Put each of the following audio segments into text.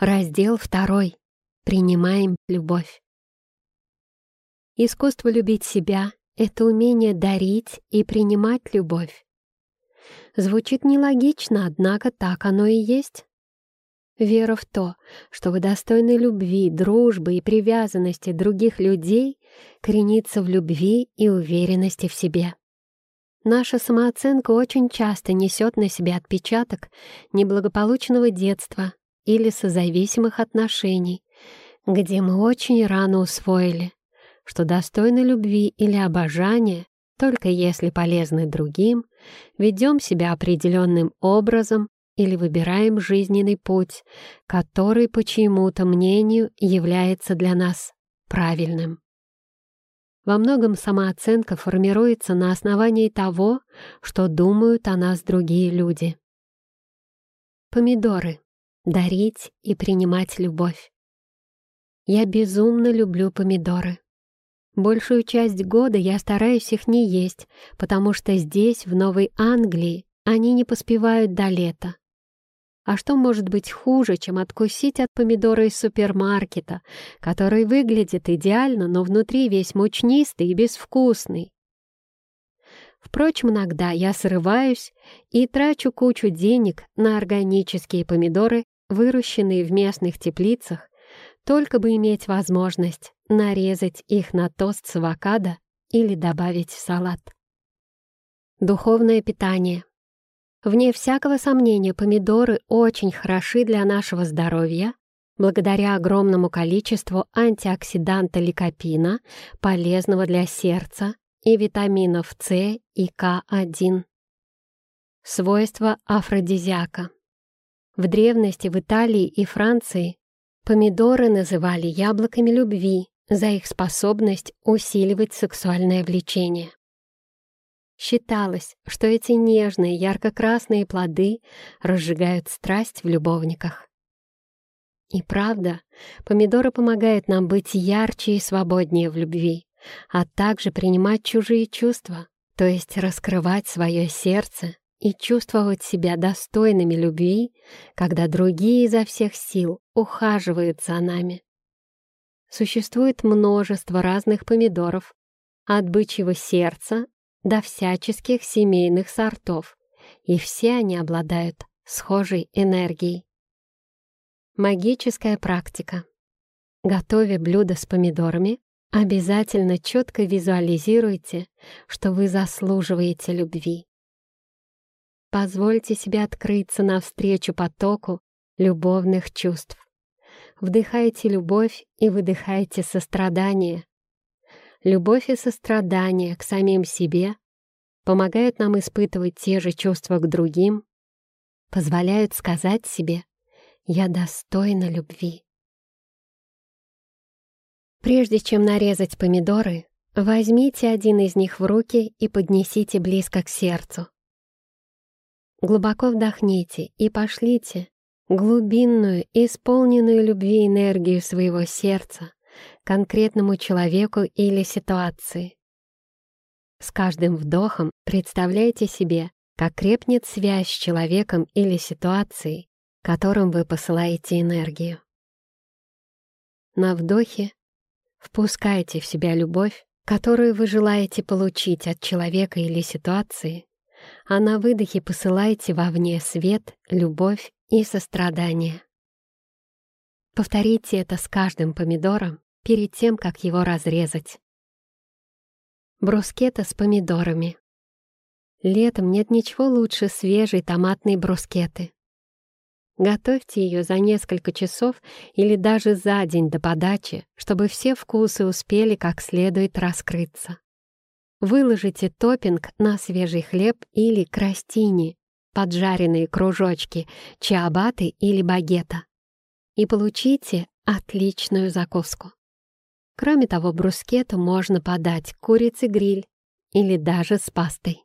Раздел второй. Принимаем любовь. Искусство любить себя — это умение дарить и принимать любовь. Звучит нелогично, однако так оно и есть. Вера в то, что вы достойны любви, дружбы и привязанности других людей, коренится в любви и уверенности в себе. Наша самооценка очень часто несет на себе отпечаток неблагополучного детства или созависимых отношений, где мы очень рано усвоили, что достойны любви или обожания только если полезны другим, ведем себя определенным образом или выбираем жизненный путь, который по чьему-то мнению является для нас правильным. Во многом самооценка формируется на основании того, что думают о нас другие люди. Помидоры. Дарить и принимать любовь. Я безумно люблю помидоры. Большую часть года я стараюсь их не есть, потому что здесь, в Новой Англии, они не поспевают до лета. А что может быть хуже, чем откусить от помидора из супермаркета, который выглядит идеально, но внутри весь мучнистый и безвкусный? Впрочем, иногда я срываюсь и трачу кучу денег на органические помидоры, выращенные в местных теплицах, только бы иметь возможность нарезать их на тост с авокадо или добавить в салат. Духовное питание. Вне всякого сомнения, помидоры очень хороши для нашего здоровья, благодаря огромному количеству антиоксиданта ликопина, полезного для сердца, и витаминов С и К1. Свойства афродизиака. В древности в Италии и Франции помидоры называли яблоками любви за их способность усиливать сексуальное влечение. Считалось, что эти нежные ярко-красные плоды разжигают страсть в любовниках. И правда, помидоры помогают нам быть ярче и свободнее в любви, а также принимать чужие чувства, то есть раскрывать свое сердце и чувствовать себя достойными любви, когда другие изо всех сил ухаживают за нами. Существует множество разных помидоров, от бычьего сердца до всяческих семейных сортов, и все они обладают схожей энергией. Магическая практика. Готовя блюдо с помидорами, обязательно четко визуализируйте, что вы заслуживаете любви. Позвольте себе открыться навстречу потоку любовных чувств. Вдыхайте любовь и выдыхайте сострадание, любовь и сострадание к самим себе помогают нам испытывать те же чувства к другим, позволяют сказать себе «я достойна любви». Прежде чем нарезать помидоры, возьмите один из них в руки и поднесите близко к сердцу. Глубоко вдохните и пошлите глубинную, исполненную любви энергию своего сердца конкретному человеку или ситуации. С каждым вдохом представляйте себе, как крепнет связь с человеком или ситуацией, которым вы посылаете энергию. На вдохе впускайте в себя любовь, которую вы желаете получить от человека или ситуации, а на выдохе посылайте вовне свет, любовь и сострадание. Повторите это с каждым помидором перед тем, как его разрезать. Брускета с помидорами. Летом нет ничего лучше свежей томатной брускеты. Готовьте ее за несколько часов или даже за день до подачи, чтобы все вкусы успели как следует раскрыться. Выложите топпинг на свежий хлеб или крастини, поджаренные кружочки, чиабаты или багета и получите отличную закуску. Кроме того, брускету можно подать курицей-гриль или даже с пастой.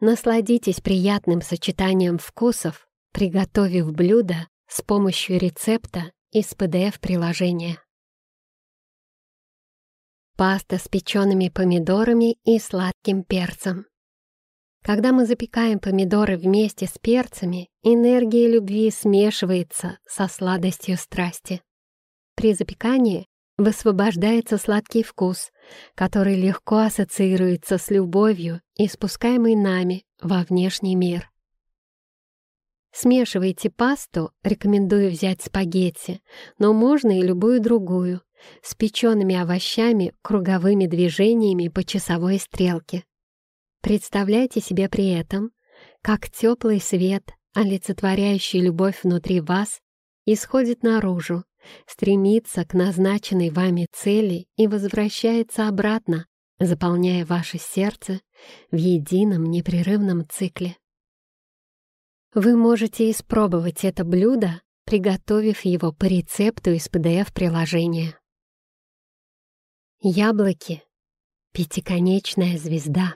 Насладитесь приятным сочетанием вкусов, приготовив блюдо с помощью рецепта из PDF-приложения. Паста с печеными помидорами и сладким перцем. Когда мы запекаем помидоры вместе с перцами, энергия любви смешивается со сладостью страсти. При запекании высвобождается сладкий вкус, который легко ассоциируется с любовью, испускаемой нами во внешний мир. Смешивайте пасту, рекомендую взять спагетти, но можно и любую другую, с печеными овощами круговыми движениями по часовой стрелке. Представляйте себе при этом, как теплый свет, олицетворяющий любовь внутри вас, исходит наружу, стремится к назначенной вами цели и возвращается обратно, заполняя ваше сердце в едином непрерывном цикле. Вы можете испробовать это блюдо, приготовив его по рецепту из PDF-приложения. Яблоки. Пятиконечная звезда.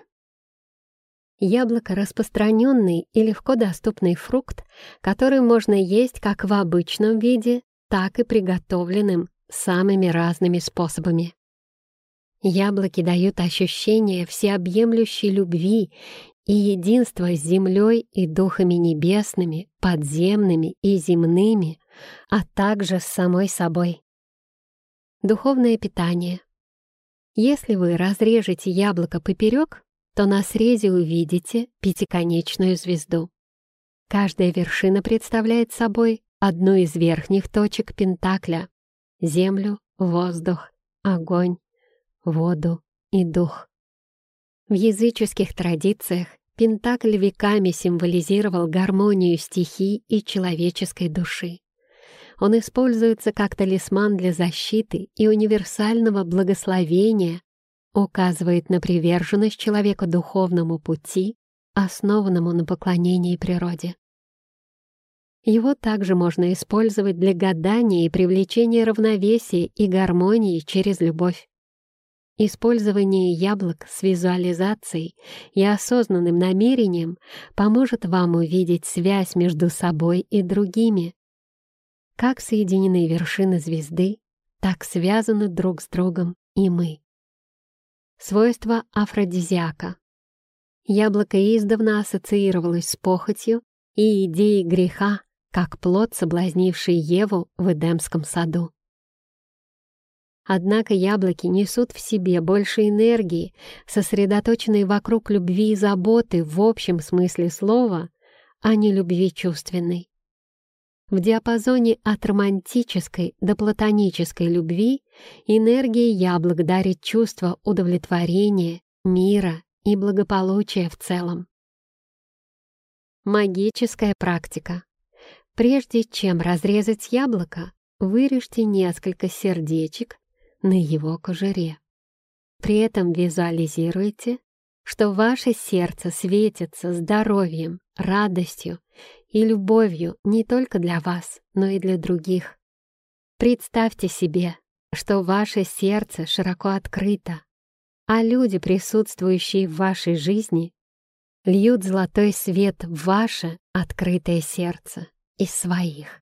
Яблоко — распространенный и легко доступный фрукт, который можно есть как в обычном виде, так и приготовленным самыми разными способами. Яблоки дают ощущение всеобъемлющей любви и единства с землей и духами небесными, подземными и земными, а также с самой собой. Духовное питание. Если вы разрежете яблоко поперек, то на срезе увидите пятиконечную звезду. Каждая вершина представляет собой одну из верхних точек Пентакля — землю, воздух, огонь, воду и дух. В языческих традициях Пентакль веками символизировал гармонию стихий и человеческой души. Он используется как талисман для защиты и универсального благословения указывает на приверженность человека духовному пути, основанному на поклонении природе. Его также можно использовать для гадания и привлечения равновесия и гармонии через любовь. Использование яблок с визуализацией и осознанным намерением поможет вам увидеть связь между собой и другими. Как соединены вершины звезды, так связаны друг с другом и мы. Свойства афродизиака. Яблоко издавна ассоциировалось с похотью и идеей греха, как плод, соблазнивший Еву в Эдемском саду. Однако яблоки несут в себе больше энергии, сосредоточенной вокруг любви и заботы в общем смысле слова, а не любви чувственной. В диапазоне от романтической до платонической любви энергия яблок дарит чувство удовлетворения, мира и благополучия в целом. Магическая практика. Прежде чем разрезать яблоко, вырежьте несколько сердечек на его кожуре. При этом визуализируйте, что ваше сердце светится здоровьем, радостью и любовью не только для вас, но и для других. Представьте себе, что ваше сердце широко открыто, а люди, присутствующие в вашей жизни, льют золотой свет в ваше открытое сердце из своих.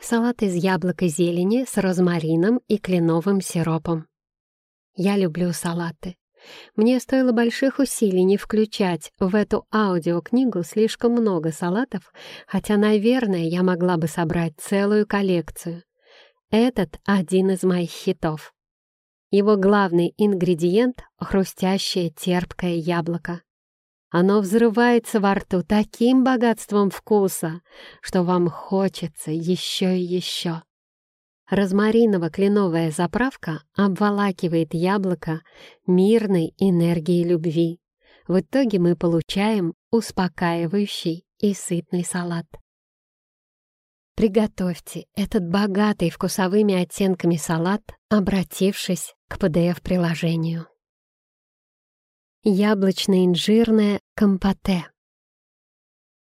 Салат из яблок и зелени с розмарином и кленовым сиропом. Я люблю салаты. Мне стоило больших усилий не включать в эту аудиокнигу слишком много салатов, хотя, наверное, я могла бы собрать целую коллекцию. Этот один из моих хитов. Его главный ингредиент — хрустящее терпкое яблоко. Оно взрывается во рту таким богатством вкуса, что вам хочется еще и еще. Розмариново-кленовая заправка обволакивает яблоко мирной энергией любви. В итоге мы получаем успокаивающий и сытный салат. Приготовьте этот богатый вкусовыми оттенками салат, обратившись к PDF-приложению. Яблочно-инжирное компоте.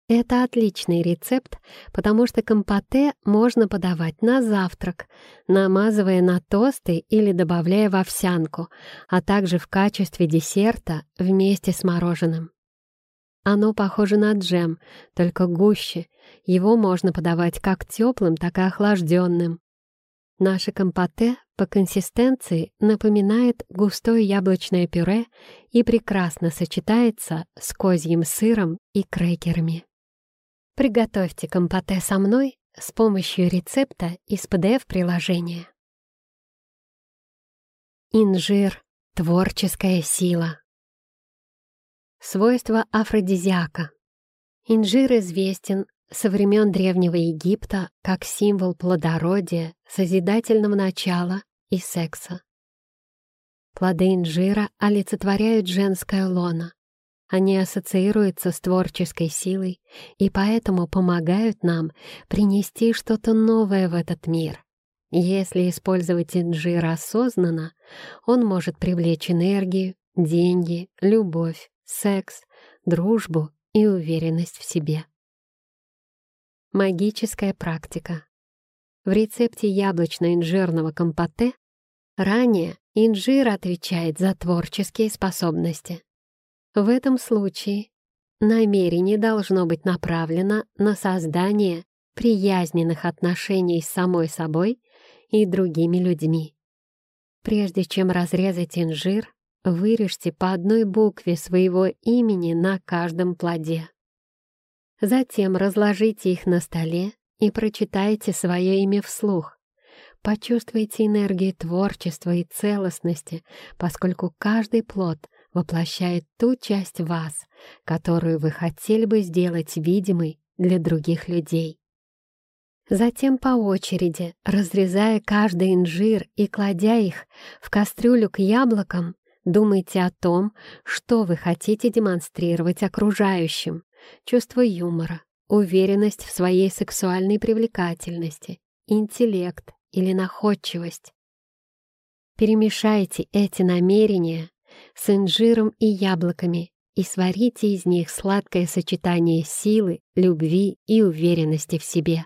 Это отличный рецепт, потому что компоте можно подавать на завтрак, намазывая на тосты или добавляя в овсянку, а также в качестве десерта вместе с мороженым. Оно похоже на джем, только гуще. Его можно подавать как теплым, так и охлажденным. Наше компоте по консистенции напоминает густое яблочное пюре и прекрасно сочетается с козьим сыром и крекерами. Приготовьте компоте со мной с помощью рецепта из PDF-приложения. Инжир — творческая сила. Свойства афродизиака. Инжир известен со времен Древнего Египта как символ плодородия, созидательного начала и секса. Плоды инжира олицетворяют женское лоно. Они ассоциируются с творческой силой и поэтому помогают нам принести что-то новое в этот мир. Если использовать инжир осознанно, он может привлечь энергию, деньги, любовь, секс, дружбу и уверенность в себе. Магическая практика. В рецепте яблочно-инжирного компоте ранее инжир отвечает за творческие способности. В этом случае намерение должно быть направлено на создание приязненных отношений с самой собой и другими людьми. Прежде чем разрезать инжир, вырежьте по одной букве своего имени на каждом плоде. Затем разложите их на столе и прочитайте свое имя вслух. Почувствуйте энергию творчества и целостности, поскольку каждый плод воплощает ту часть вас, которую вы хотели бы сделать видимой для других людей. Затем по очереди, разрезая каждый инжир и кладя их в кастрюлю к яблокам, думайте о том, что вы хотите демонстрировать окружающим, чувство юмора, уверенность в своей сексуальной привлекательности, интеллект или находчивость. Перемешайте эти намерения с инжиром и яблоками и сварите из них сладкое сочетание силы, любви и уверенности в себе.